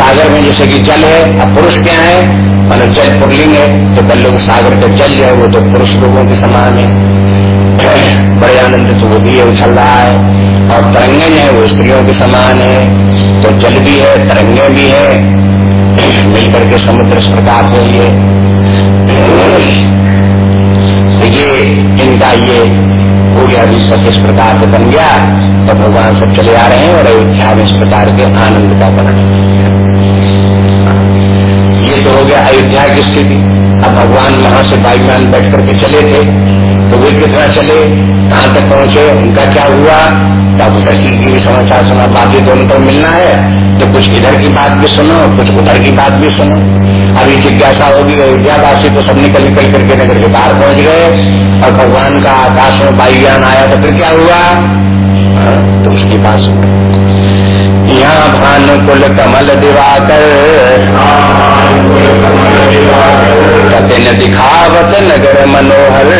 सागर में जैसे कि जल है, अब पुरुष क्या है? मतलब जल पुरलिंग है तो कल लोग सागर का जल जो है, वो तो पुरुष लोगों के समान है। बड़े आनंद तो वो भी है उछल रहा है। और तरंगे है, वो स्त्रियों के समान है। तो जल भी है, तरंगे भी है। मिलकर के समुद्र इस प्रकार से ये। तो ये इनका ये पूरा रूप इस प्रकार से बन गया तो भगवान सब चले आ रहे हैं और अयोध्या में इस प्रकार के आनंद का वर्णन ये तो हो गया अयोध्या की स्थिति। अब भगवान वहाँ से वायुमान बैठ करके चले थे। तो वे कितना चले? कहाँ तक पहुँचे? उनका क्या हुआ? तब उधर की भी समाचार सुना बाकी दोनों तो मिलना है। तो कुछ इधर की बात भी सुनो कुछ उधर की बात भी सुनो। अभी जिज्ञासा होगी अयोध्यावासी तो सब निकल निकल करके नगर के बाहर पहुँच गए। और भगवान का आकाश में वायुयान आया तो फिर क्या हुआ? हाँ, तो उसकी बात सुनो यहाँ भानुकुल कमल दिवाकर। कपिन दिखावत नगर मनोहर।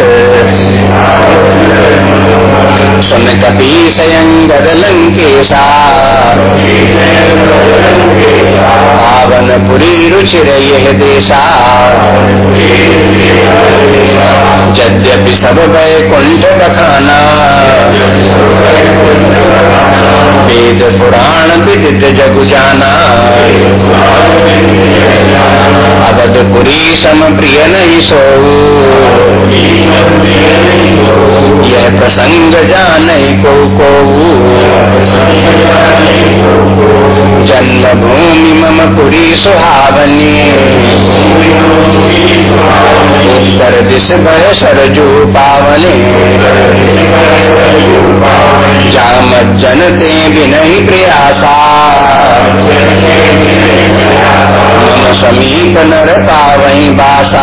सुन कपी सयंगद लंकेशा। पावन पुरी रुचिर यह देशा। यद्यपि सब वैकुंठ बखाना। वेद पुराण विदित जग जाना अवधपुरी सम प्रिय नहीं सो यह प्रसंग जान को को जन्मभूमि मम पुरी सुहावनी। उत्तर दिश भय सरजू पावने। जाम जनते विनय प्रयासा मम समीप नर पावई बासा।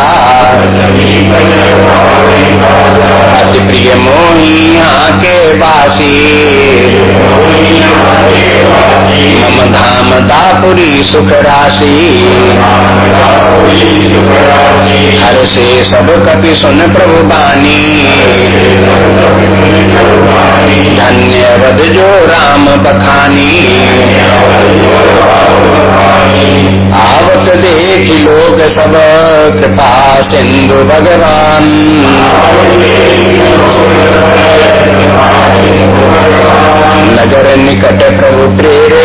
अति प्रिय मोही के वासी मम धाम दापुरी सुख राशि हर से सब कपि सुन प्रभु बानी। धन्यवद जो राम बखानी। आवत देख लोग सब, कृपा सिंधु भगवान। नगर निकट प्रभु प्रेरे,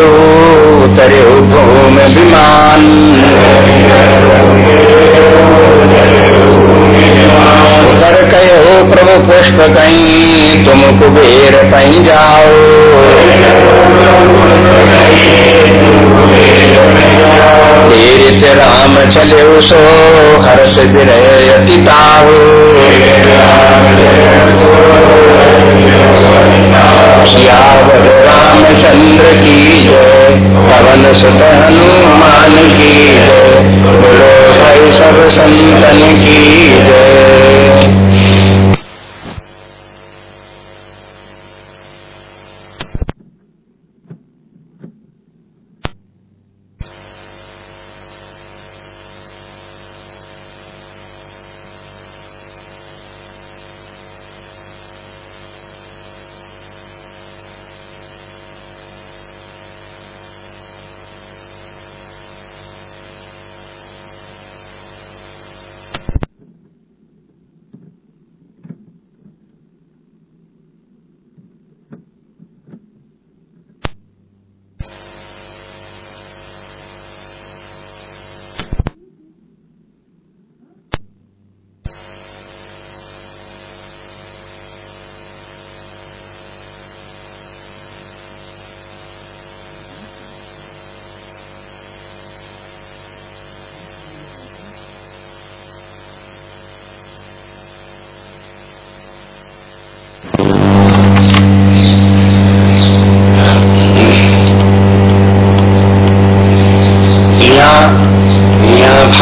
उतरे भूम विमान उधर कहो प्रभु पुष्प कहीं तुम कुबेर कहीं जाओ। तीर्थ राम चले सो हर्ष विरय अतिताहो सियावर रामचंद्र की जय, पवन सुत हनुमान की सब संतन की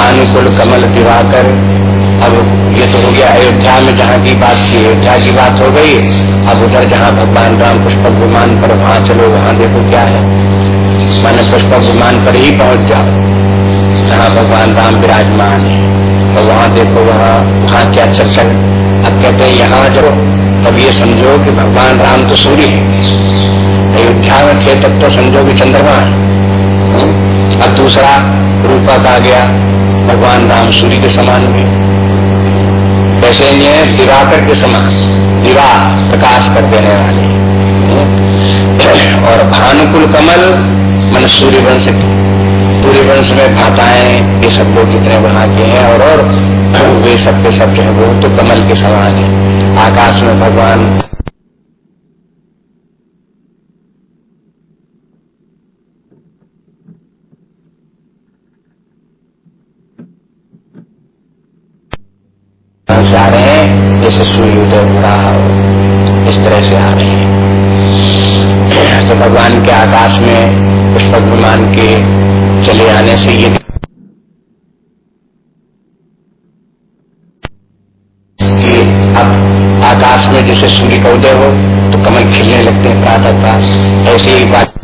भानुकुल कमल दिवाकर। अब ये तो हो गया अयोध्या में जहाँ की बात की, अयोध्या की बात हो गई। अब उधर जहाँ भगवान राम पुष्पक विमान पर, वहाँ चलो, वहाँ देखो क्या है। मैंने पुष्पक विमान पर ही पहुँच जाओ। जहाँ भगवान राम विराजमान है। तो वहाँ देखो, वहाँ वहाँ क्या चर्चा अब कहते हैं, यहाँ जो तब ये समझो कि भगवान राम तो सूर्य है। अयोध्या में थे, तब तो समझो कि चंद्रमा है। अब दूसरा रूपक आ गया। भगवान राम सूर्य के समान में कैसे ये दिवाकर के समान। दिवा प्रकाश कर देने वाले। और भानुकुल कमल मन सूर्य वंश पूरे वंश में भाताएँ ये सब लोग कितने बना के हैं और, और वे सब के सब जो है वो तो कमल के समान है। आकाश में भगवान से आ रहे हैं जैसे सूर्योदय हो रहा हो इस तरह से आ रहे हैं तो भगवान के आकाश में पुष्पक विमान के चले आने से ये कि अब आकाश में जैसे सूर्य का उदय हो तो कमल खिलने लगते हैं प्रातः प्रातः ऐसे ही बात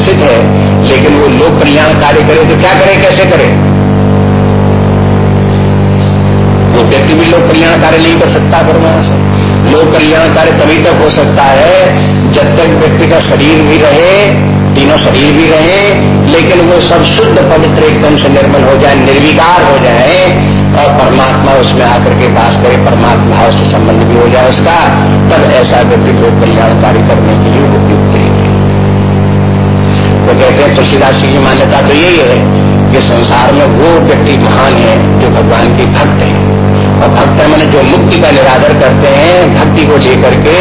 तो स्थित है, लेकिन वो लोक कल्याण कार्य करे तो क्या करे, कैसे करे? वो व्यक्ति भी लोक कल्याण कार्य नहीं कर सकता, परमात्मा से। लोक कल्याण कार्य तभी तक हो सकता है, जब तक व्यक्ति का शरीर भी रहे, तीनों शरीर भी रहे, लेकिन वो सब शुद्ध, पवित्र, एकदम से निर्मल हो जाए, निर्विकार हो जाए, और परमात्मा उसमें आकर के पास करे परमात्मा भाव से संबंध भी हो जाए उसका, तब ऐसा व्यक्ति लोग कल्याणकारी करने के लिए उपयुक्त तो कहते हैं, तुलसीदास जी की मान्यता तो यही है कि संसार में वो व्यक्ति महान है जो भगवान की भक्त है। और भक्त मैंने जो मुक्ति का निरादर करते हैं, भक्ति को लेकर के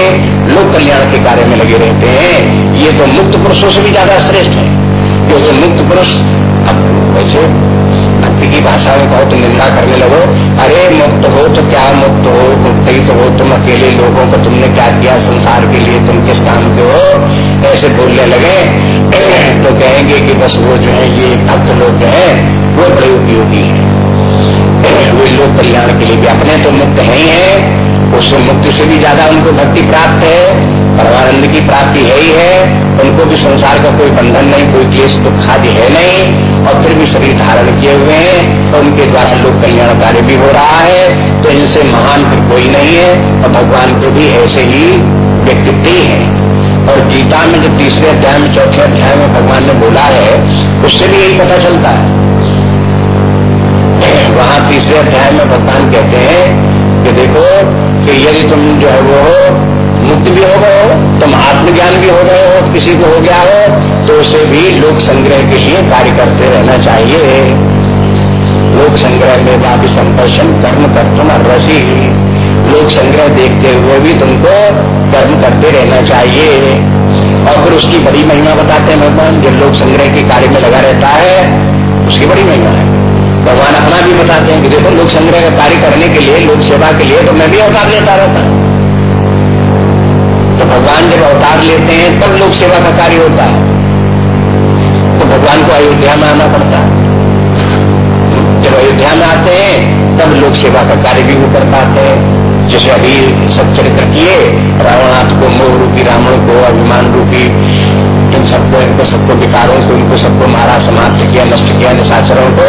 लोक कल्याण के कार्य में लगे रहते हैं। ये तो मुक्त पुरुषों से भी ज़्यादा श्रेष्ठ है। क्योंकि मुक्त पुरुष अब वैसे भक्ति की भाषा में बहुत निंदा करने लगो। अरे, मुक्त हो तो क्या मुक्त हो? मुक्त ही तो हो, तुम अकेले लोगों को तुमने क्या किया संसार के लिए? तुम किस काम के हो? ऐसे बोलने लगे। तो कहेंगे कि बस वो जो है, ये भक्त लोग जो है, वो बड़े उपयोगी है। वे लोग कल्याण के लिए भी अपने तो मुक्त है ही है। उससे मुक्ति से भी ज़्यादा उनको भक्ति प्राप्त है। परमानंद की प्राप्ति है ही है। उनको भी संसार का कोई बंधन नहीं, कोई क्लेश दुख आदि है नहीं। और फिर भी शरीर धारण किए हुए हैं तो उनके द्वारा लोक कल्याण कार्य भी हो रहा है तो इनसे महान फिर कोई नहीं है, और भगवान को भी ऐसे ही व्यक्तित्व ही और गीता में जो तीसरे अध्याय में, चौथे अध्याय में भगवान ने बोला है, उससे भी यही पता चलता है। वहाँ तीसरे अध्याय में भगवान कहते हैं कि देखो कि यदि तुम जो है वो मुक्त भी हो गए हो, तुम आत्मज्ञान भी हो गए हो, किसी को हो गया हो तो उसे भी लोक संग्रह के लिए कार्य करते रहना चाहिए। लोक संग्रह में बाबी संपर्शन, कर्म कर तुम रसी। लोक संग्रह देखते हुए भी तुमको कर्म करते रहना चाहिए। और फिर उसकी बड़ी महिमा बताते हैं भगवान, जो लोक संग्रह के कार्य में लगा रहता है, उसकी बड़ी महिमा है। भगवान अपना भी बताते हैं कि देखो, लोक संग्रह का कार्य करने के लिए, लोक सेवा के लिए तो मैं भी अवतार लेता रहता हूँ। तो भगवान जब अवतार लेते हैं, तब लोक सेवा का कार्य होता है। भगवान को अयोध्या में आना पड़ता है। जब अयोध्या में आते हैं, तब लोक सेवा का कार्य भी वो कर पाते हैं। जैसे अभी सब चरित्र किए रावणाथ को मोह रूपी, रावण को, अभिमान रूपी, इन सबको, इनको सबको विकारों को इनको सबको मारा, समाप्त किया, नष्ट किया, निशाचरों को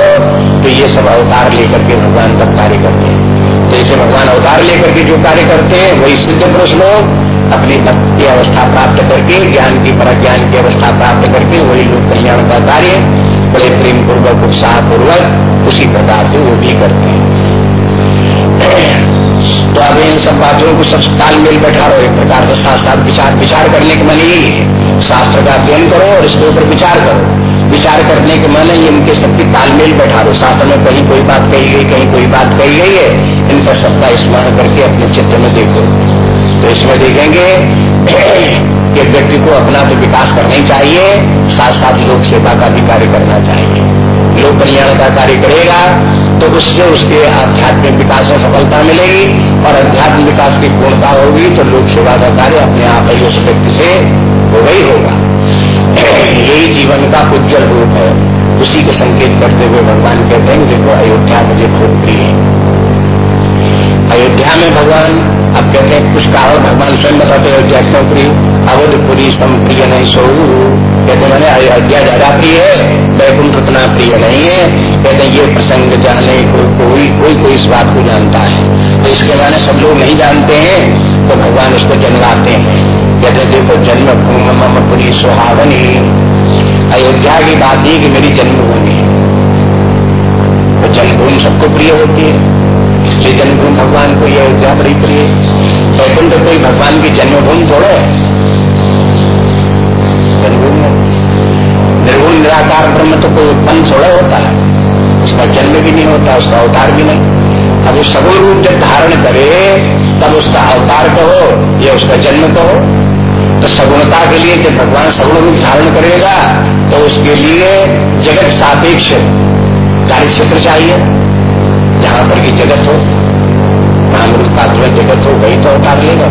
तो ये सब अवतार लेकर के भगवान तब कार्य करते हैं। जैसे भगवान अवतार लेकर के जो कार्य करते हैं, वही सिद्ध पुरुष लोग अपनी भक्ति की अवस्था प्राप्त करके, ज्ञान की पर ज्ञान की अवस्था प्राप्त करके, वही लोग कल्याण का कार्य, बड़े प्रेम पूर्वक उत्साह पूर्वक उसी प्रकार से वो भी करते हैं। तो अब इन सब बातों को सब तालमेल बैठा रहो, एक प्रकार से साथ साथ विचार विचार करने के मन यही है। शास्त्र का अध्ययन करो और इसके ऊपर विचार करो। विचार करने के मन इनके सबकी तालमेल बैठा दो। शास्त्र में कहीं कोई बात कही गई, कहीं कोई बात कही गई है इनका सबका स्मरण करके अपने चित्र में देखो। तो इसमें देखेंगे कि व्यक्ति को अपना तो विकास करना ही चाहिए साथ साथ लोक सेवा का भी कार्य करना चाहिए। लोक कल्याण का कार्य करेगा तो उससे उसके आध्यात्मिक विकास में सफलता मिलेगी, और अध्यात्म विकास की पूर्णता होगी तो लोक सेवा का कार्य अपने आप ही उस व्यक्ति से हो ही होगा। यही जीवन का उज्जवल रूप है। उसी को संकेत करते हुए भगवान कहते हैं, देखो अयोध्या मुझे खूब प्रिय है। अयोध्या में भगवान, अब कहते हैं, कुछ कारण भगवान स्वयं बताते अयोध्या क्यों प्रिय? अवधपुरी सम प्रिय नहीं सो। कहते मैंने अयोध्या ज़्यादा प्रिय है, वैकुंठ उतना प्रिय नहीं है। कहते ये प्रसंग जाने को कोई कोई कोई इस बात को जानता है। तो इसके माने सब लोग नहीं जानते हैं तो भगवान उसको जन्माते हैं। देखो जन्म भूमि मम पुरी सुहावनी। अयोध्या की बात ही कि मेरी जन्मभूमि। तो जन्मभूमि सबको प्रिय होती है, इसलिए जन्मभूमि भगवान को यह अयोध्या बड़ी प्रिय वैकुंठ कोई भगवान की जन्मभूमि थोड़े जन्मभूमि निर्गुण, निराकार ब्रह्म तो कोई उत्पन्न थोड़ा होता है। उसका जन्म भी नहीं होता, उसका अवतार भी नहीं। अब वो सगुण रूप जब धारण करे, तब उसका अवतार कहो, या उसका जन्म कहो। तो सगुणता के लिए जब भगवान सगुण रूप धारण करेगा तो उसके लिए जगत सापेक्ष कार्य क्षेत्र चाहिए। जहाँ पर की जगत हो पात्र जगत हो, वही तो अवतार लेगा।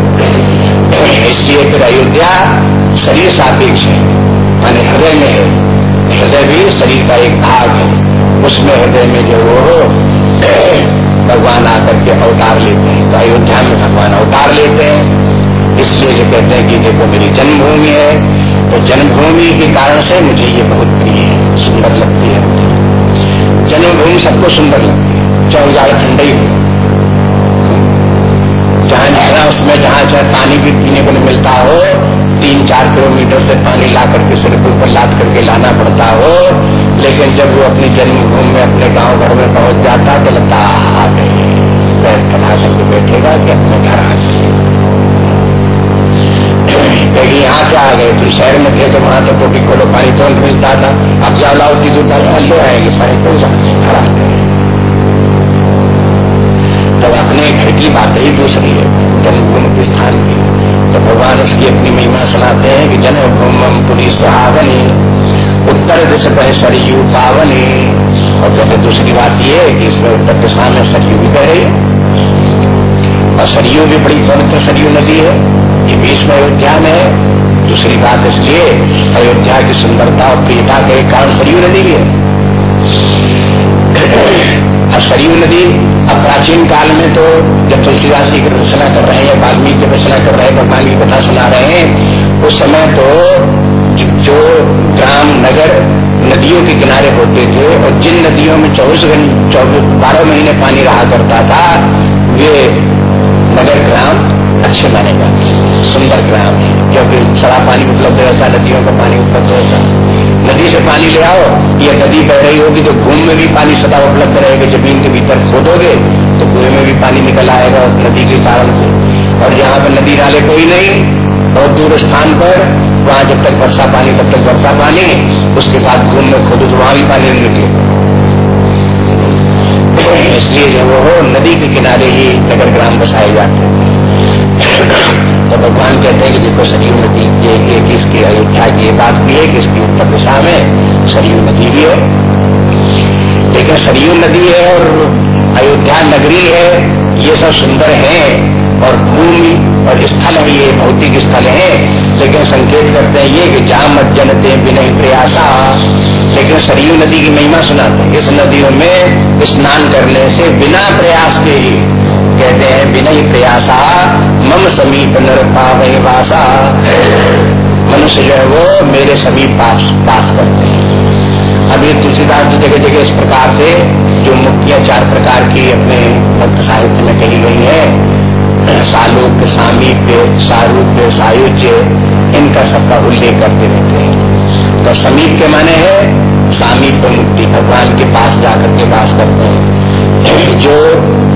इसलिए फिर अयोध्या शरीर सापेक्ष है, माने हृदय में है। हृदय भी शरीर का एक भाग है। उसमें हृदय में जो वो हो, भगवान आकर के अवतार लेते हैं। तो अयोध्या में भगवान अवतार लेते हैं। इसलिए जो कहते हैं कि देखो, मेरी जन्मभूमि है तो जन्मभूमि के कारण से मुझे ये बहुत प्रिय है, सुंदर लगती है जन्मभूमि सबको सुंदर लगती है, चाहे ज़्यादा ठंडा ही जहाँ जाना उसमें, जहाँ चाहे पानी भी पीने को मिलता हो तीन चार किलोमीटर से पानी ला करके सिर के ऊपर लाद करके लाना पड़ता हो, लेकिन जब वो अपनी जन्मभूमि में अपने गाँव घर में पहुँच जाता तो लगता आ पैर फैला करके बैठेगा कि अपने घर आ कहीं यहाँ क्या आ गए? तुम शहर में थे तो वहाँ तो टोपी खोलो, पानी तुरंत मिलता था। अब जाओ लाओ उतनी दूर ले आएँगे, पानी तो आते हैं तब अपने घर की बात ही दूसरी है जन्मभूमि के स्थान की। तो भगवान उसकी अपनी महिमा सुनाते हैं कि जन्मभूमि पुरी सुहावनी, उत्तर दिश पर सरयू पावनी। और कहते दूसरी बात ये है कि इसमें उत्तर दिशा में सरयू भी बह रही है। और सरयू भी बड़ी पवित्र सरयू नदी है। ये बीच में अयोध्या में है दूसरी बात इसलिए अयोध्या की सुंदरता और प्रियता के कारण सरयू नदी भी है। और सरयू नदी अब प्राचीन काल में तो जब तुलसीदास जी की रचना कर रहे हैं, वाल्मीकि की रचना कर रहे हैं, भगवान की कथा सुना रहे हैं, उस समय तो जो ग्राम, नगर नदियों के किनारे होते थे और जिन नदियों में चौबीस घंटे चौबीस, बारह महीने पानी रहा करता था, वे नगर ग्राम अच्छे माने जाते सुंदर ग्राम है। क्योंकि सारा पानी उपलब्ध रहता है नदियों का पानी उपलब्ध रहता नदी से पानी ले आओ, या नदी बह रही होगी तो घूम में भी पानी सदा उपलब्ध रहेगा। ज़मीन के भीतर खोदोगे तो कुएँ में भी पानी निकल आएगा नदी के कारण से। और जहाँ पर नदी नाले कोई नहीं, बहुत दूर स्थान पर, वहाँ जब तक वर्षा पानी, तब तक वर्षा पानी, उसके बाद घूम में खोदो तो वहाँ भी पानी निकले इसलिए जो वो नदी के किनारे ही नगर ग्राम बसाए जाते हैं। तो भगवान कहते हैं कि देखो सरयू नदी ये अयोध्या की ये बात भी है कि इसकी उत्तर दिशा में सरयू नदी भी है। लेकिन सरयू नदी है और अयोध्या नगरी है, ये सब सुंदर है और भूमि और स्थल है, ये भौतिक स्थल है। लेकिन संकेत करते हैं ये कि जहाँ मत जनते बिना प्रयासा। लेकिन सरयू नदी की महिमा सुनाते हैं। इस नदियों में स्नान करने से बिना प्रयास के ही कहते हैं विनय प्रयासा। मम समीप नर पावय वासा। मनुष्य जो है वो मेरे समीप पास पास करते हैं। अभी तुलसीदास जी जगह जगह इस प्रकार से जो मुक्तियाँ चार प्रकार की अपने भक्त साहित्य में कही गई है। सालोक, सामीप्य, सारूप्य, सायुज्य, इनका सबका उल्लेख करते रहते हैं। तो समीप के माने है, सामीप्य मुक्ति। भगवान के पास जाकर के पास करते हैं। जो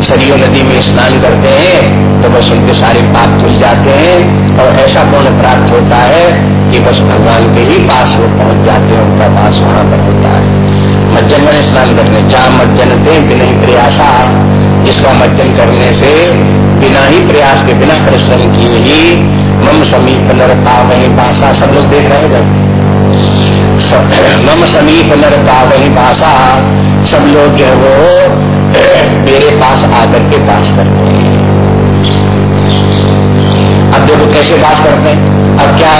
सरयू नदी में स्नान करते हैं तो बस उनके सारे पाप धुल जाते हैं, और ऐसा पुण्य प्राप्त होता है कि बस भगवान के ही पास वो पहुँच जाते हैं, उनका पास वहाँ पर होता है। मज्जन में स्नान करने जा मज्जन थे, बिना ही प्रयासा जिसका मज्जन करने से बिना ही प्रयास के, बिना परिश्रम किए ही मम समीप नर पा वही भाषा, सब लोग देख रहे हैं मम समीप नर पा वही भाषा, सब लोग जो है वो मेरे पास आकर के पास करते हैं। अब देखो कैसे पास करते हैं। अब क्या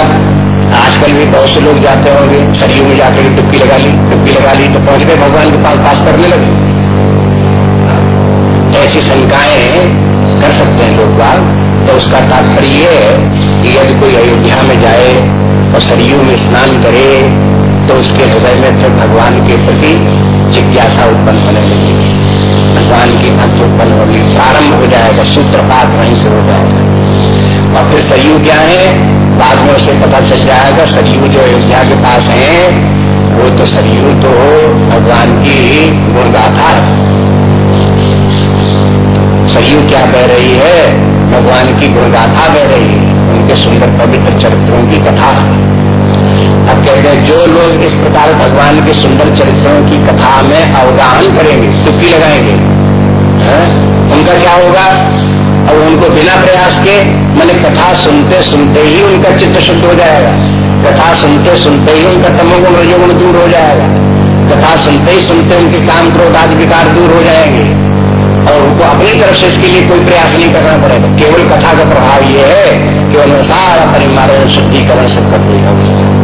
आजकल भी बहुत से लोग जाते होंगे, सरयू में जाकर टुप्पी लगा ली, टुप्पी लगा ली तो पहुँच गए भगवान के पास पास करने लगे। ऐसी शंकाएँ कर सकते हैं लोग बाग। तो उसका तात्पर्य है कि यदि कोई अयोध्या में जाए और सरयू में स्नान करे तो उसके हृदय में फिर भगवान के प्रति जिज्ञासा उत्पन्न होने लगेगी भगवान की भक्त उत्पन्न होगी प्रारंभ हो जाएगा, सूत्रपात वहीं से हो जाएगा। और फिर सरयू क्या है? बाद में उसे पता चल जाएगा सरयू जो अयोध्या के पास है, वो तो सरयू तो भगवान की गुणगाथा है। सरयू क्या बह रही है? भगवान की गुणगाथा बह रही है। उनके सुंदर पवित्र चरित्रों की कथा। अब कहते हैं, जो लोग इस प्रकार भगवान के सुंदर चरित्रों की कथा में अवगाहन करेंगे टुप्पी लगाएँगे, है? उनका क्या होगा? और उनको बिना प्रयास के, मैंने कथा सुनते सुनते ही उनका चित्त शुद्ध हो जाएगा। कथा सुनते सुनते ही उनका तमोगुण, रजोगुण दूर हो जाएगा। कथा सुनते ही सुनते उनके काम क्रोध आदि विकार दूर हो जाएँगे। और उनको अपनी तरफ़ से इसके लिए कोई प्रयास नहीं करना पड़ेगा। केवल कथा का प्रभाव ये है कि उन्हें सारा परिमारण शुद्धिकरण सब कर देगा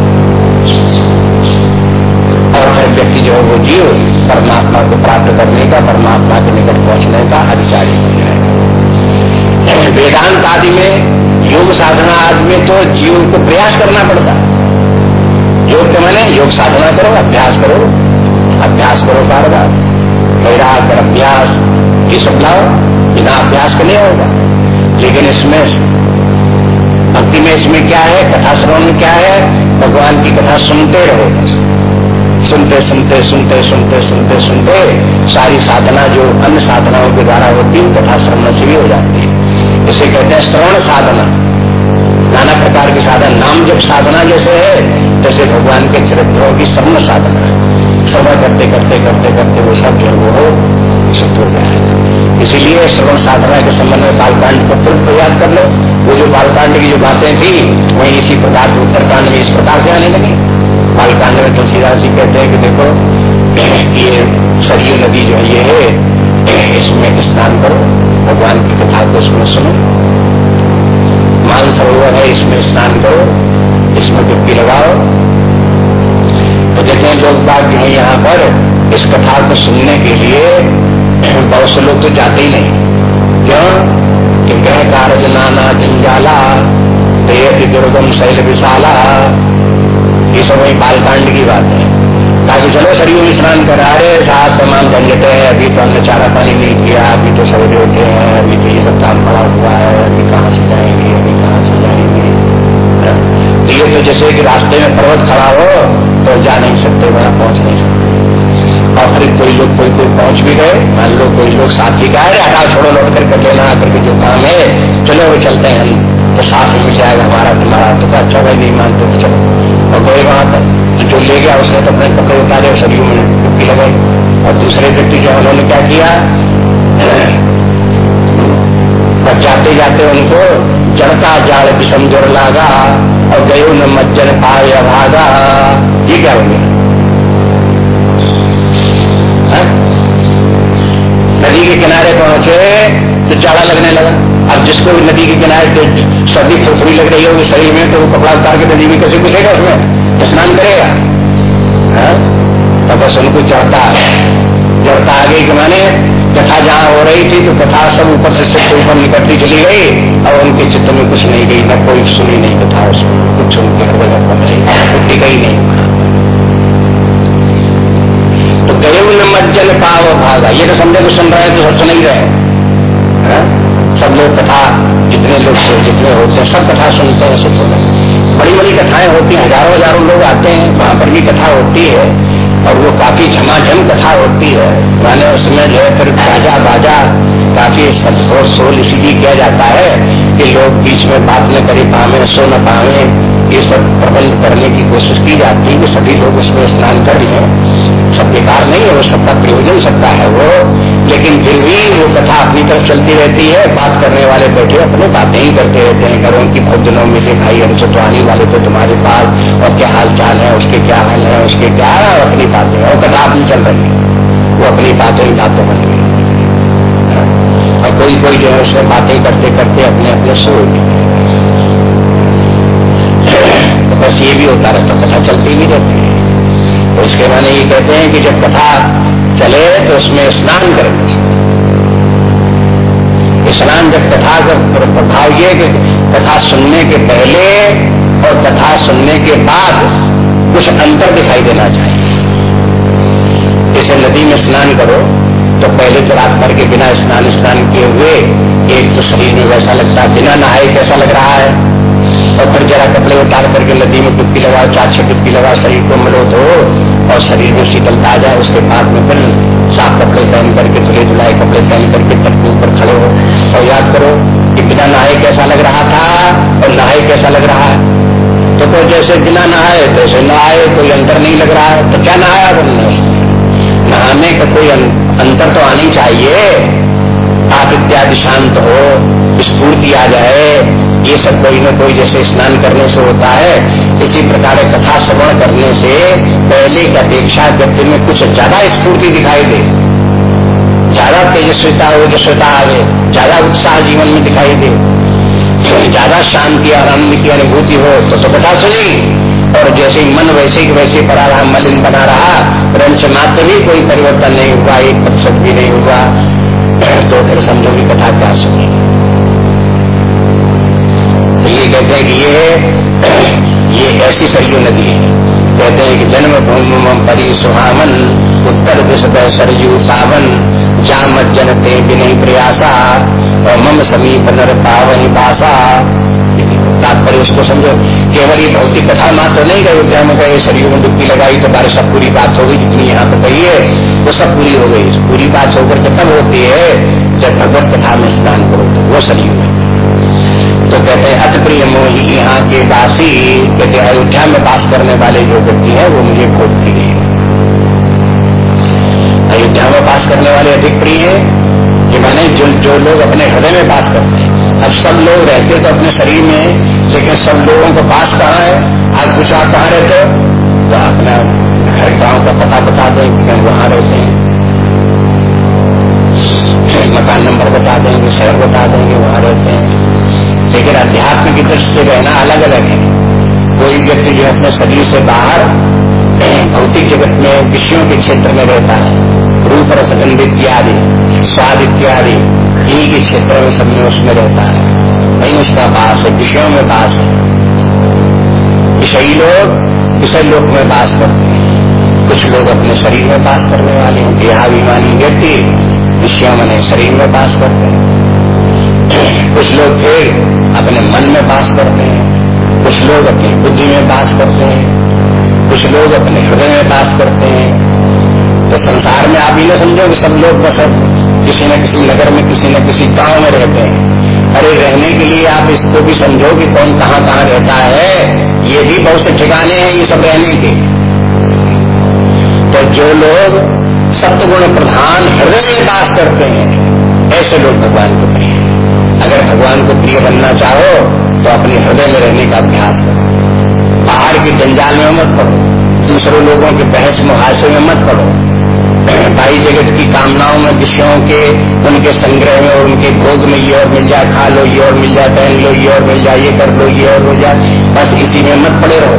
करने का, परमात्मा के निकट पहुँचने का अधिकारी हो जाएगा वेदांत आदि में, योग साधना आदि में तो जीव को प्रयास करना पड़ता है। योग के मैंने योग साधना करो, अभ्यास करो अभ्यास करो बार बार वैराग, अभ्यास, ये सब लाओ, बिना अभ्यास के नहीं होगा। लेकिन इसमें, भक्ति में इसमें क्या है? कथा श्रवण में क्या है? भगवान की कथा सुनते रहो सुनते सुनते सुनते सुनते सुनते सुनते सारी साधना जो अन्य साधनाओं के द्वारा होती है, तथा श्रवण से भी हो जाती है। इसे कहते हैं श्रवण साधना। नाना प्रकार की साधना। नाम जब साधना जैसे है जैसे भगवान के चरित्रों की श्रवण साधना श्रवण करते करते करते करते वो सब जो वो हो गया इसीलिए श्रवण साधना के संबंध में बालकांड को फिर याद कर लो। वो जो बालकांड की जो बातें थी, वही इसी प्रकार से उत्तरकांड में इस प्रकार से आने लगी। बालकांड में तुलसीदास जी कहते हैं कि देखो, ये सरयू नदी जो ये है, इसमें स्नान करो, भगवान की कथा को उसमें सुनो। मान सरोवर है, इसमें स्नान करो, इसमें डुबकी लगाओ। तो हैं लोग बाग जो है यहाँ पर, इस कथा को सुनने के लिए बहुत से लोग तो जाते ही नहीं। क्यों? कि ग्रह कार्य नाना जंजाला देयति दुर्गम शैल विशाला ये सब वही बालकांड की बात है। ताकि चलो शरीर में स्नान करा रहे साथ तमाम झंझट है। अभी तो हमने चारा पानी नहीं किया अभी तो सवेरे उठे हैं, अभी तो ये सब काम पड़ा हुआ है, अभी कहाँ से जाएँगे, अभी कहाँ से जाएँगे तो ये तो जैसे कि रास्ते में पर्वत खड़ा हो तो जा नहीं सकते, वहाँ पहुँच नहीं सकते। और फिर कोई लोग, कोई कोई पहुँच भी गए, मान लो कोई लोग साथी का है हटा छोड़ो, लौट करके लेना, आकर के जो काम है, चलो वो चलते हैं हम। तो साथ मिल जाएगा हमारा, तुम्हारा तो अच्छा भाई, नहीं मानते तो चलो। और वहाँ तक तो जो ले गया उसने तो अपने कपड़े उतारे शरीर में डुबकी लगाई और दूसरे व्यक्ति जो उन्होंने क्या किया? बस जाते जाते उनको जड़का जाड़ विषम जोड़ लागा और गयो न मज्जन पाए भागा ये क्या हो गया? नदी के किनारे पहुँचे तो जाड़ा लगने लगा। अब जिसको नदी के किनारे तो सर्दी फुरफुरी लग रही होगी शरीर में तो वो कपड़ा उतार के नदी में कैसे घुसेगा उसमें? स्नान करेगा। हाँ? तो बस उनको चढ़ता चढ़ता आ गई कि माने कथा जहाँ हो रही थी तो कथा सब ऊपर से सिर्फ़ ऊपर निकलती चली गई, और उनके चित्त में कुछ नहीं गई, न कोई सुनी नहीं कथा उसमें। कुछ उनके हृदय में कुछ गई नहीं। तो गए न मज्जन पाव भागा। ये तो समझे कुछ सुन रहे तो सोच नहीं रहे सब लोग कथा, जितने लोग जितने होते हैं, सब कथा सुनते हैं में बड़ी बड़ी कथाएँ होती हैं, हज़ारों हज़ारों लोग आते हैं, वहाँ पर भी कथा होती है, और वो काफ़ी झमाझम कथा होती है। माने उसमें जो है, फिर बाजा बाजा काफ़ी सदस्यों सोल इसीलिए किया जाता है कि लोग बीच में बात न करी, पावे, सो न पावे ये सब प्रबंध करने की कोशिश की जाती है कि सभी लोग उसमें स्नान कर लें सब बेकार नहीं है, वो सबका प्रयोजन सबका है वो। लेकिन फिर भी वो कथा अपनी तरफ़ चलती रहती है, बात करने वाले बैठे अपने बातें ही करते रहते हैं। घरों की बहुत दिनों मिले भाई, हम तो आने वाले थे तुम्हारे पास, और क्या हाल चाल है, उसके क्या हाल है, उसके क्या है और अपनी बातें और कथा अपनी चल रही है। वो अपनी बातों ही बातों बन गई और कोई कोई जो है उसमें बातें करते करते अपने अपने सो तो बस ये भी होता रहता, कथा चलती भी रहती है। तो इसके माने ये कहते हैं कि जब कथा चले तो उसमें स्नान करें। स्नान जब कथा का प्रभाव ये कि कथा सुनने के पहले और कथा सुनने के बाद कुछ अंतर दिखाई देना चाहिए। जैसे नदी में स्नान करो तो पहले तो रात भर के बिना स्नान स्नान किए हुए एक तो शरीर में वैसा लगता है, बिना नहाए कैसा लग रहा है? और फिर जरा कपड़े उतार करके नदी में डुबकी लगाओ चार छह डुबकी लगाओ शरीर को मिलो तो और शरीर में शीतलता आ जाए उसके बाद में फिर साफ़ कपड़े पहन करके धुले धुलाए कपड़े पहन करके तट के ऊपर खड़े हो। और याद करो कि बिना नहाए कैसा लग रहा था और नहाए कैसा लग रहा है। तो कोई जैसे बिना नहाए जैसे नहाए कोई अंतर नहीं लग रहा है। तो क्या नहाया तुमने नहाने का कोई अं-, अंतर तो आनी चाहिए। आप इत्यादि शांत हो स्फूर्ति आ जाए। ये सब कोई न कोई जैसे स्नान करने से होता है, इसी प्रकार कथा श्रवण करने से पहले की अपेक्षा व्यक्ति में कुछ ज़्यादा स्फूर्ति दिखाई दे। ज़्यादा तेजस्विता ओजस्विता आवे, ज़्यादा उत्साह जीवन में दिखाई दे। ज़्यादा शांति और आनंद की अनुभूति हो तो तो कथा सुनी और जैसे ही मन वैसे ही वैसे पड़ा रहा, मलिन बना रहा रंच मात्र भी कोई परिवर्तन नहीं हुआ, एक प्रतिशत भी नहीं हुआ तो फिर समझो कथा क्या सुनी ये कहते हैं कि ये ये ऐसी सरयू नदी। है कहते हैं कि जन्म भूमि परी सुहावन उत्तर दिश सरयू सावन जाम जनते बिना प्रयासा, और मम समीप नर पावनी बासा तात्पर्य उसको समझो, केवल ये भौतिक कथा मात्र नहीं गई उद्यान में गए शरीर में डुबकी लगाई तो बारे सब पूरी बात हो गई, जितनी यहाँ पे कही है, वो सब पूरी हो गई। पूरी बात होकर के तब होती है, जब भगवत कथा में स्नान करो तो वो शरीर में। तो कहते हैं अति प्रिय मोही यहाँ के वासी कहते अयोध्या में बास करने वाले जो व्यक्ति है, वो मुझे प्रिय है। अयोध्या में बास करने वाले अधिक प्रिय है, कि मैंने जो जो लोग अपने हृदय में बास करते हैं। अब सब लोग रहते तो अपने शरीर में, लेकिन सब लोगों को पास कहाँ है? आज पूछा कहाँ रहते हो? तो अपना घर गाँव का पता बता दें कि वहाँ रहते हैं। मकान नंबर बता देंगे, शहर बता देंगे, वहाँ रहते हैं। लेकिन अध्यात्म की दृष्टि से रहना अलग अलग है। कोई व्यक्ति जो अपने शरीर से बाहर भौतिक जगत में, विषयों के क्षेत्र में रहता है, रूप रसगंध इत्यादि, स्वाद इत्यादि इन्हीं के क्षेत्र में सब में उसमें रहता है। वही उसका पास है, विषयों में पास है। विषयी लोग, विषय लोक में बास करते हैं। कुछ लोग अपने शरीर में बास करने वाले हैं देहाभिमानी व्यक्ति विषयों में शरीर में बास करते हैं। कुछ लोग फिर अपने मन में बास करते हैं। कुछ लोग अपनी बुद्धि में बास करते हैं। कुछ लोग अपने हृदय में बास करते हैं। तो संसार में आप ही ना समझो कि सब लोग बस अब किसी न किसी नगर में, किसी न किसी गाँव में रहते हैं। अरे रहने के लिए आप इसको भी समझो कि कौन कहाँ कहाँ रहता है। ये भी बहुत से ठिकाने हैं ये सब रहने के। तो जो लोग सप्तगुण प्रधान हृदय में बास करते हैं, ऐसे लोग भगवान को प्रिय अगर भगवान को प्रिय बनना चाहो तो अपने हृदय में रहने का अभ्यास करो। बाहर के जंजाल में मत पढ़ो दूसरे लोगों के बहस मुहासे में मत पढ़ो भाई जगत की कामनाओं में, विषयों के, उनके संग्रह में और उनके भोग में ये और मिल जाए, खा लो, ये और मिल जाए, पहन लो, ये और मिल जाए, ये कर लो, ये और मिल जाए, बस इसी में मत पड़े रहो।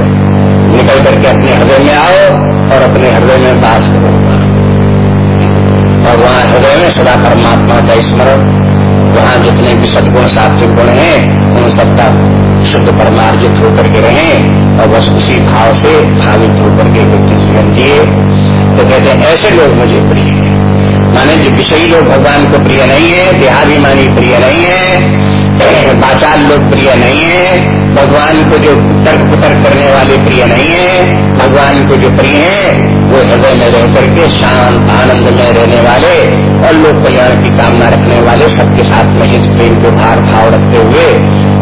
निकल करके अपने हृदय में आओ और अपने हृदय में बास करो। और वहाँ हृदय में सदा परमात्मा का स्मरण वहाँ जितने भी सदगुण सात्विक गुण हैं, उन सबका शुद्ध परमार्जित होकर के रहे और बस उसी भाव से भावित होकर के व्यक्ति जीवन जिए। तो कहते हैं, ऐसे लोग मुझे प्रिय है। माने जो, विषयी लोग भगवान को प्रिय नहीं है देहाभिमानी प्रिय नहीं है बाचाल लोग प्रिय नहीं है, भगवान को जो तर्क पुतर्क करने वाले प्रिय नहीं है, भगवान को जो प्रिय है, वो हृदय में रह करके शांत, आनंद में रहने वाले और लोक कल्याण की कामना रखने वाले सबके साथ में हित प्रेम को भार भाव रखते हुए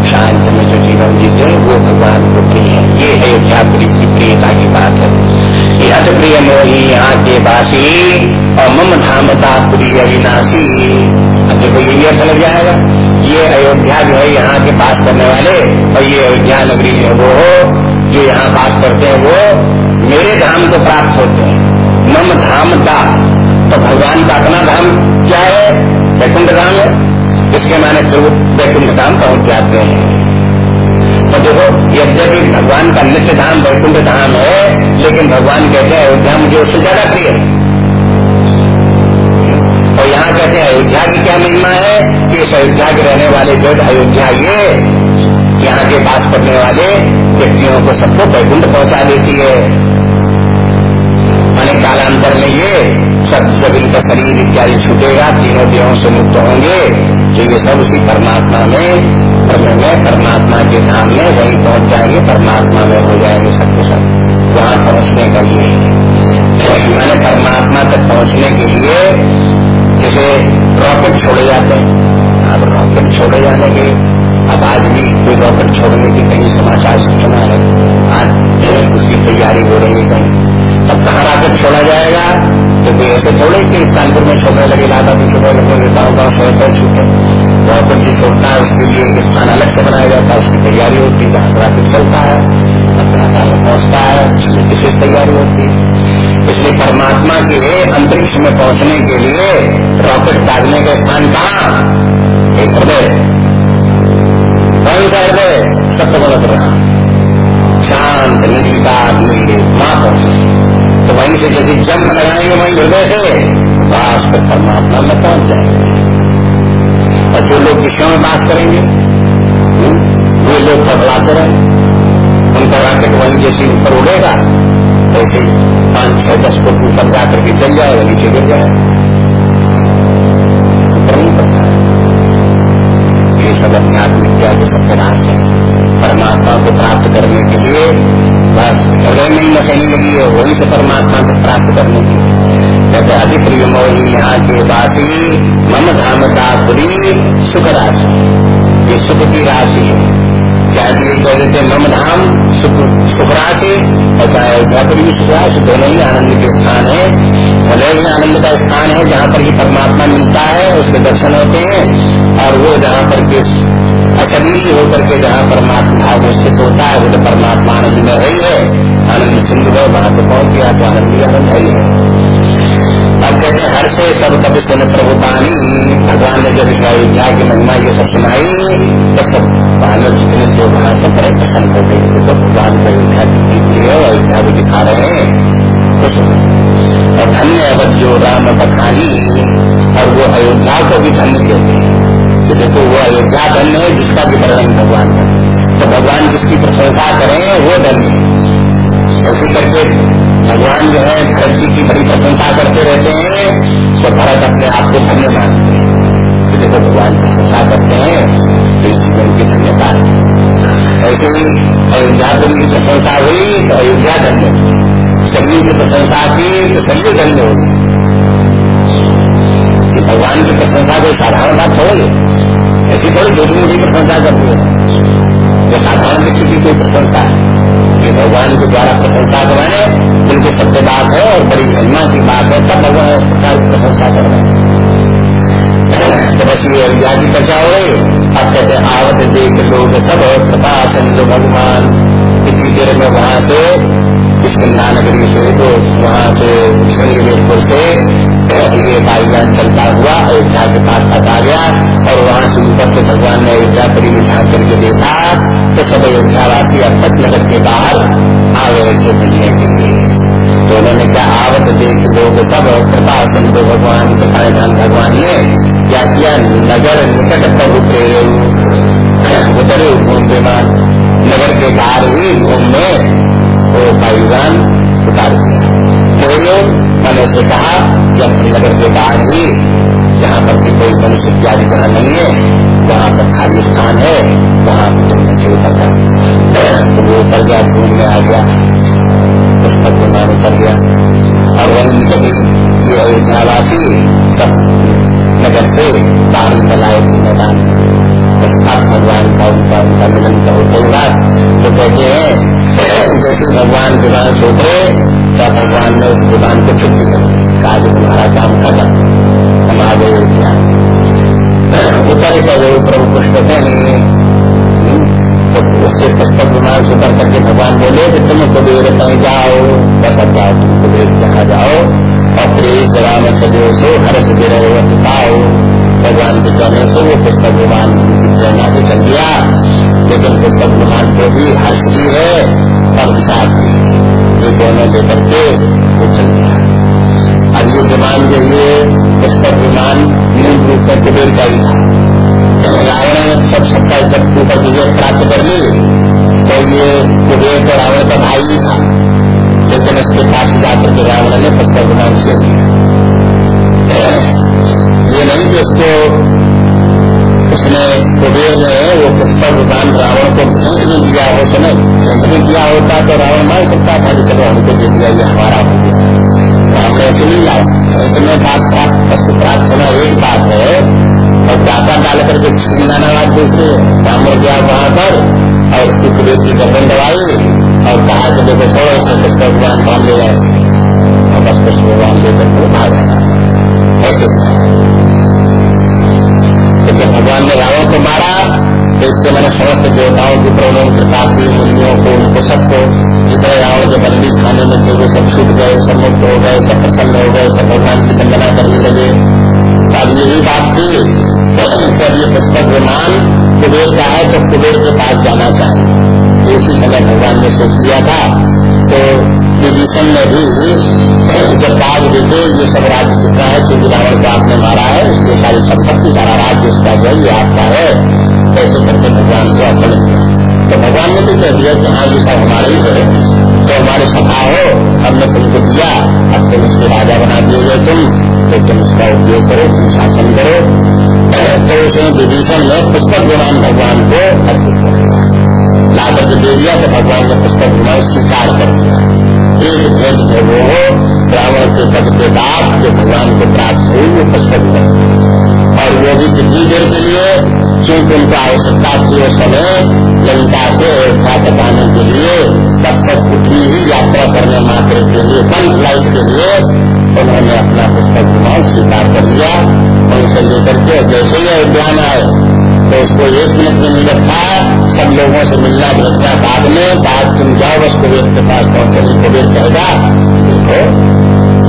शांत में जो जीवन जीते वो भगवान को प्रिय है। ये अयोध्या प्रिय की प्रियता की बात है। अत प्रिय मोही यहाँ के बासी और मम धामता प्रिय अविनाशी अब देखो, ये भी अर्थ लग जाएगा। ये अयोध्या जो है, यहाँ के पास करने वाले और ये अयोध्या नगरी जो वो हो, जो यहाँ पास करते हैं, वो मेरे धाम को प्राप्त होते हैं। मम धाम का तो भगवान का अपना धाम क्या है? वैकुंठ धाम है। इसके माने फिर वो वैकुंठ धाम पहुँच जाते हैं। तो देखो, यद्यपि भगवान का नित्य धाम वैकुंठ धाम है, लेकिन भगवान कहते हैं अयोध्या मुझे उससे ज़्यादा प्रिय है। और यहाँ कहते हैं, अयोध्या की क्या महिमा है कि इस अयोध्या के रहने वाले जो अयोध्या ये यहाँ के बात करने वाले व्यक्तियों को सबको वैकुंठ पहुँचा देती है। मैंने कालांतर में ये सब जब इनका शरीर इत्यादि छूटेगा, तीनों देहों से मुक्त होंगे। तो ये सब उसी परमात्मा में, ब्रह्म में, परमात्मा के में वही पहुँच जाएँगे, परमात्मा में हो जाएँगे सबके सब वहाँ पहुँचने का ये मैंने परमात्मा तक पहुँचने के लिए जैसे रॉकेट छोड़े जाते हैं। अब रॉकेट छोड़े जाने के अब आज भी कोई रॉकेट छोड़ने की कहीं समाचार सूचना है। आज उसकी तैयारी हो रही है। कहीं तब कहाँ रॉकेट छोड़ा जाएगा? तो कोई ऐसे थोड़े कि कानपुर में छोड़ने लगे, लाता भी छोड़ने लगे नेता होगा शहर पर छूटे वहाँ पर जी छोड़ना है, उसके लिए स्थान अलग से बनाया जाता है, उसकी तैयारी होती है, जहाँ रात्रि चलता है, अपना काम पहुँचता है उसमें विशेष तैयारी होती है। इसलिए परमात्मा के अंतरिक्ष में पहुँचने के लिए रॉकेट डालने का स्थान कहा? एक हृदय। कौन सा हृदय? सत्य बलत रहा शांत निर्विकार मिले वहाँ पहुँचे। जैसे जम लगाएँगे वही हृदय से वास तो परमात्मा में पहुँच जाएँगे। और जो लोग विषयों में बात करेंगे हम्म, वे लोग पगलाते रहे। उनका राकेट वहीं जैसे ऊपर उड़ेगा ऐसे पाँच छह दस फुट ऊपर जाकर के चल जाएगा नीचे गिर जाएगा। ये सब अध्यात्म विद्या के सबके रास्ते परमात्मा को प्राप्त करने के लिए बस हृदय में ही मसैनी लगी है वही से परमात्मा को प्राप्त करने की। कहते अधिक प्रिय मोही यहाँ के बासी मम धाम का पुरी सुख राशि ये सुख की राशि है। क्या कह देते मम धाम, सुख सुख राशि और चाहे अयोध्यापुरी भी सुख राशि दोनों ही आनंद के स्थान है। भले ही आनंद का स्थान है, जहाँ पर ही परमात्मा मिलता है, उसके दर्शन होते हैं, और वो जहाँ पर के अचलील होकर के जहाँ परमात्मा भाव स्थित होता है वो तो परमात्मा आनंद में ही है। आनंद सिंधु है वहाँ तो पहुँच गया तो आनंद ही आनंद है अब कहते हर से सब कभी सुन प्रभु पानी। भगवान ने जब अयोध्या की महिमा ये सब सुनाई तो सब बालक जितने थे वहाँ से बड़े प्रसन्न हो गए। तो भगवान को अयोध्या की अयोध्या को दिखा रहे हैं, खुश और धन्य अवध जो राम बखानी, और वो अयोध्या को भी धन्य कहते हैं। कि देखो वो अयोध्या धन्य है, जिसका भी वर्णन भगवान का। तो भगवान जिसकी प्रशंसा करें, वो धन्य ऐसे करके भगवान जो है, भरत जी की बड़ी प्रशंसा करते रहते हैं तो भरत अपने आप को धन्य मानते हैं। तो देखो, भगवान प्रशंसा करते हैं तो इस जीवन की धन्यता ऐसे ही अयोध्यापुरी की प्रशंसा हुई तो अयोध्या धन्य सरयू की प्रशंसा की तो सरयू धन्य होगी भगवान की प्रशंसा कोई साधारण बात थोड़ी ऐसी थोड़ी छोटी मोटी प्रशंसा करती है। जो साधारण व्यक्ति की कोई प्रशंसा है। ये भगवान के द्वारा प्रशंसा करवाए बिल्कुल सत्य बात है और बड़ी महिमा की बात है, तब भगवान इस प्रकार की प्रशंसा कर रहे हैं तो बस ये अयोध्या की चर्चा हो गई अब कहते आवत देख लोग सब कृपा सिंधु भगवान। इतनी देर में वहाँ से इस गंगा नगरी से वहाँ से सिंहपुर से ये बाईजान चलता हुआ अयोध्या के पास तक आ गया और वहाँ से ऊपर से भगवान ने अयोध्या परी में करके देखा तो सब अयोध्यावासी अब तक नगर के बाहर आ गए थे मिलने के लिए। तो उन्होंने क्या आवत देख लोग सब कृपा सिंधु भगवान कृपाधान भगवान ने क्या किया नगर निकट पर उतरे। उतरे घूम विमान नगर के बाहर ही घूमने वो बाईजान उतार दिया उसे कहा नगर के बाहर ही, जहाँ पर भी कोई मनुष्य इत्यादि जहाँ नहीं है वहाँ पर खाली स्थान है, वहाँ पर तुम नीचे उतर तो वो उतर गया में आ गया उस पर विमान उतर गया। और वही निकल ये अयोध्यावासी सब नगर से बाहर निकल आए थे मैदान भगवान का, उनका उनका मिलन का होते बाद तो कहते हैं, जैसे भगवान विमान से उतरे तो भगवान ने उस विमान को छुट्टी कर कहा तुम्हारा काम खत्म हम आ गए उतर कर प्रभु पुष्प नहीं तो उससे पुष्पक विमान से उतर करके भगवान बोले कि तुम कुबेर कहीं जाओ, बस अब जाओ, तुम कुबेर जहाँ जाओ और प्रेस में चलो सो हर से गिरे पाओ भगवान के कहने से वो पुस्तक विमान प्रेरणा से चल गया लेकिन पुस्तक विमान को भी हर्ष भी है। और विषाद भी ये दोनों लेकर के वो चल गया अब ये विमान जो ये पुष्पक विमान मूल रूप में कुबेर का ही था। रावण सब सबका जब ऊपर विजय प्राप्त कर ली तो ये कुबेर तो रावण का भाई ही था। लेकिन उसके पास जाकर के रावण ने पुष्पक विमान से ये नहीं कि उसको उसने कुबेर जो है, वो पुष्पक विमान रावण को भेंट नहीं दिया हो समय भेंट नहीं दिया होता तो रावण मान सकता था, कि चलो हमको दे दिया ये हमारा हो गया। ऐसे नहीं लाया इतने बात प्राप्त वस्तु प्राप्त होना एक बात है और दाता डाल करके छीन लाना दूसरी है गया वहाँ पर और उसकी कुबेर की गर्दन दबाई और कहा कि देखो छोड़ो इसे कुछ भगवान मान ले जाए और बस कुछ भगवान लेकर के भागेगा ऐसे जब भगवान ने रावण को मारा तो इसके मैंने समस्त देवताओं की प्रणों कृपा की मुनियों को उनको सबको जितने रावण के बंदी खाने में थे वो सब छूट गए, सब मुक्त हो गए, सब प्रसन्न हो गए, सब भगवान की वंदना करने लगे। अब यही बात थी। जब ये पुस्तक विमान कुबेर का है तो कुबेर के पास जाना चाहिए। इसी समय भगवान ने सोच लिया था। तो विभीषण ने भी जब बाघ देखे, ये सब राज्य कितना है? क्योंकि रावण को आपने मारा है इसलिए सारी संपत्ति, सारा राज्य इसका जो ये आपका है। ऐसे करके भगवान को अपने तो भगवान ने भी कह दिया कि हाँ ये सब हमारे ही है। तो हमारे सभा हो, हमने तुमको दिया, अब तुम इसके राजा बना दिए गए तुम तो तुम उसका उपयोग करो, तुम शासन करो। तो उसने विभीषण ने पुस्तक विमान भगवान को अर्पित कर दिया ला दे दिया तो भगवान ने पुस्तक विमान स्वीकार कर दिया। एक भेद जो वो रावण के पद के बाद जो भगवान को प्राप्त हुई, वो पुस्तक और वो भी कितनी देर के लिए? क्योंकि उनको आवश्यकता थी उस समय, जनता से अयोध्या आने के लिए, तब तक उतनी ही यात्रा करने मात्र के लिए वन फ़्लाइट के लिए, उन्होंने अपना पुस्तक विमान स्वीकार कर लिया उनसे लेकर के जैसे ही अयोध्या में आए तो उसको एक मिनट में नहीं रखा सब लोगों से मिलना भेजना बाद में, बाद तुम जाओ बस कुबेर के पास पहुँचने कुबेर कहेगा देखो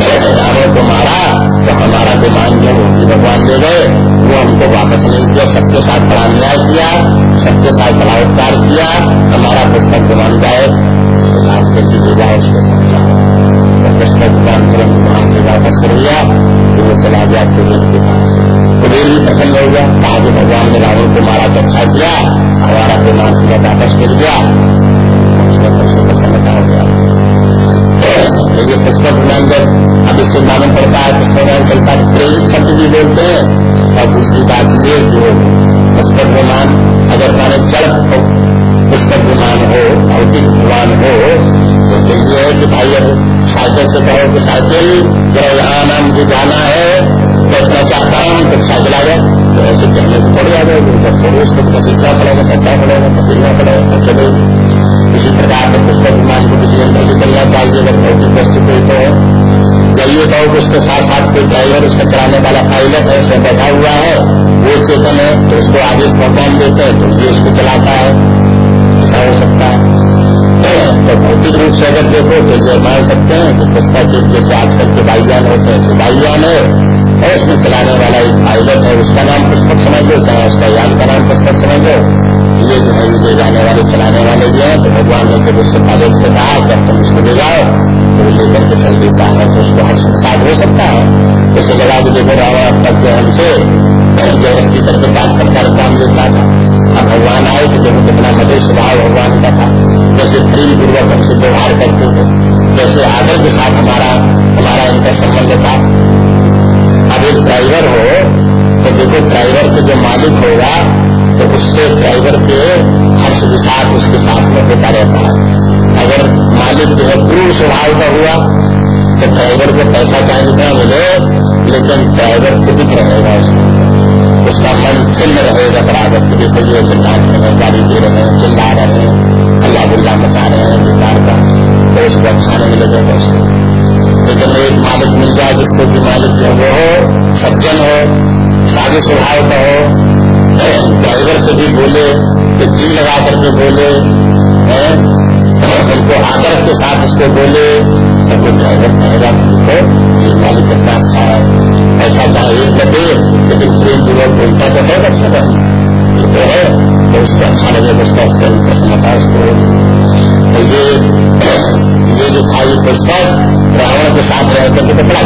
रावण को मारा तो हमारा विमान जो कि भगवान ले गए वो हमको वापस नहीं किया सबके साथ बड़ा अन्याय किया, सबके साथ बड़ा उपकार किया, हमारा पुस्तक विमान जाए तो लाभ जल्दी ले जाओ उसको। पहुंचाओ तो पुस्तक विमान तुरंत वहाँ से वापस कर दिया तो वो चला गया कुबेर के पास कुबेर भी प्रसन्न हो गया। कहा कि भगवान ने रावण को मारा तो अच्छा किया, हमारा विमान पूरा वापस मिल गया। उसमें प्रसन्नता हो गया। तो ये पुष्पक विमान जब अब इससे मालूम पड़ता है पुष्पक विमान चलता प्रेरित शब्द भी बोलते हैं। और दूसरी बात ये जो पुष्पक विमान अगर माने चल पुष्पक विमान हो, भौतिक विमान हो तो ये है कि भाई अब साइकिल से कहो कि साइकिल जो यहाँ नाम मुझे जाना है बैठना चाहता हूँ तो साइकिल आ जाए तो ऐसे कहने से थोड़ी आ जाएगी। जब थोड़ी उसको तो सीखना पड़ेगा करना पड़ेगा तो पकड़ना पड़ेगा तो चलो इसी प्रकार के पुस्तक विमान को किसी यंत्र से चलना चाहिए, अगर भौतिक वस्तु कोई तो कहो कि उसके साथ साथ कोई ड्राइवर उसका चलाने वाला पायलट है उसमें बैठा हुआ है, वो चेतन है तो उसको आदेश भगवान देते हैं तो ये उसको चलाता है। ऐसा हो सकता है। तो भौतिक रूप से अगर देखो तो ये मान सकते हैं कि पुस्तक जैसे आजकल के भाईजान होते हैं भाईजान है, और उसमें चलाने वाला एक पायलट है, उसका नाम पुस्तक समझ लो चाहे उसका यान का नाम पुस्तक समझ। लो ये जो है ले जाने वाले चलाने वाले जो है तो भगवान ने जब उससे पायलट से कहा जब तुम उसको ले जाओ तो लेकर के चल देता है तो उसको हर साथ हो सकता है उसे लगा कि देखो रावण अब तक जो हमसे ज़बरदस्ती करके बात करता काम लेता था अब भगवान आए तो देखो कितना मधुर स्वभाव भगवान का था जैसे प्रेम पूर्वक हमसे व्यवहार करते थे जैसे आदर के साथ हमारा हमारा इनका संबंध था अब एक ड्राइवर हो तो देखो ड्राइवर के जो मालिक होगा तो उससे ड्राइवर के हर्ष विषाद उसके साथ में होता रहता है। अगर मालिक जो है क्रूर स्वभाव का हुआ तो ड्राइवर को पैसा चाहे जितना मिले, लेकिन ड्राइवर कुदित रहेगा उसमें उसका मन चिल्ल रहेगा, बराबर कि ये ऐसे डांट रहे हैं गाड़ी दे रहे हैं, चिल्ला रहे हैं अल्लाह बुल्ला मचा रहे हैं, बेकार का। तो उसको अच्छा नहीं लगेगा उसको। लेकिन एक मालिक मिल जाए, जिसको कि मालिक जो वो हो, सज्जन हो, साधु स्वभाव का हो ड्राइवर से भी बोले तो जी लगा करके बोले उनको आदर के साथ उसको बोले तो वो ड्राइवर कहेगा उनको ये मालिक कितना अच्छा है। ऐसा चाहे एक बदे लेकिन प्रेम पूर्वक बोलता तो है अच्छा ये तो है तो उसको अच्छा लगे उसका उसका प्रश्न था उसको। तो ये ये जो था, ये पुस्तक रावण के साथ रह करके तो बड़ा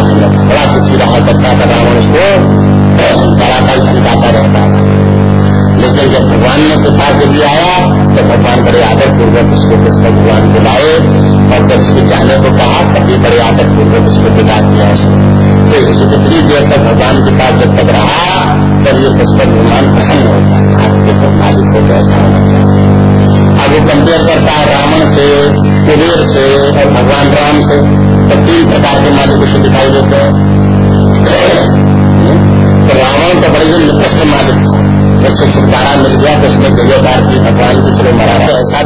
बड़ा दुखी रहा करता था रावण उसको। बड़ा धमकाता रहता था। लेकिन जब भगवान ने कृपा के लिए आया तो भगवान बड़े आदर पूर्वक उसको कृष्ण भगवान को लाए और जब उसके जाने को कहा, तब भी बड़े आदर पूर्वक उसको बिता दिया उसको तो इस कितनी देर तक भगवान के पास जब तक रहा, तब ये पुष्प भगवान प्रसन्न होता है आपके तो मालिक को तो कैसा होना चाहिए। अब वो कंपेयर करता है रावण से, कुबेर से और भगवान राम से। तो तीन प्रकार के मालिक उसे दिखाई देते हैं। तो रावण तो बड़े ही निकट मालिक उससे छुटकारा मिल गया तो उसने जगहदार भारतीय भगवान की चलो मरा। ऐसा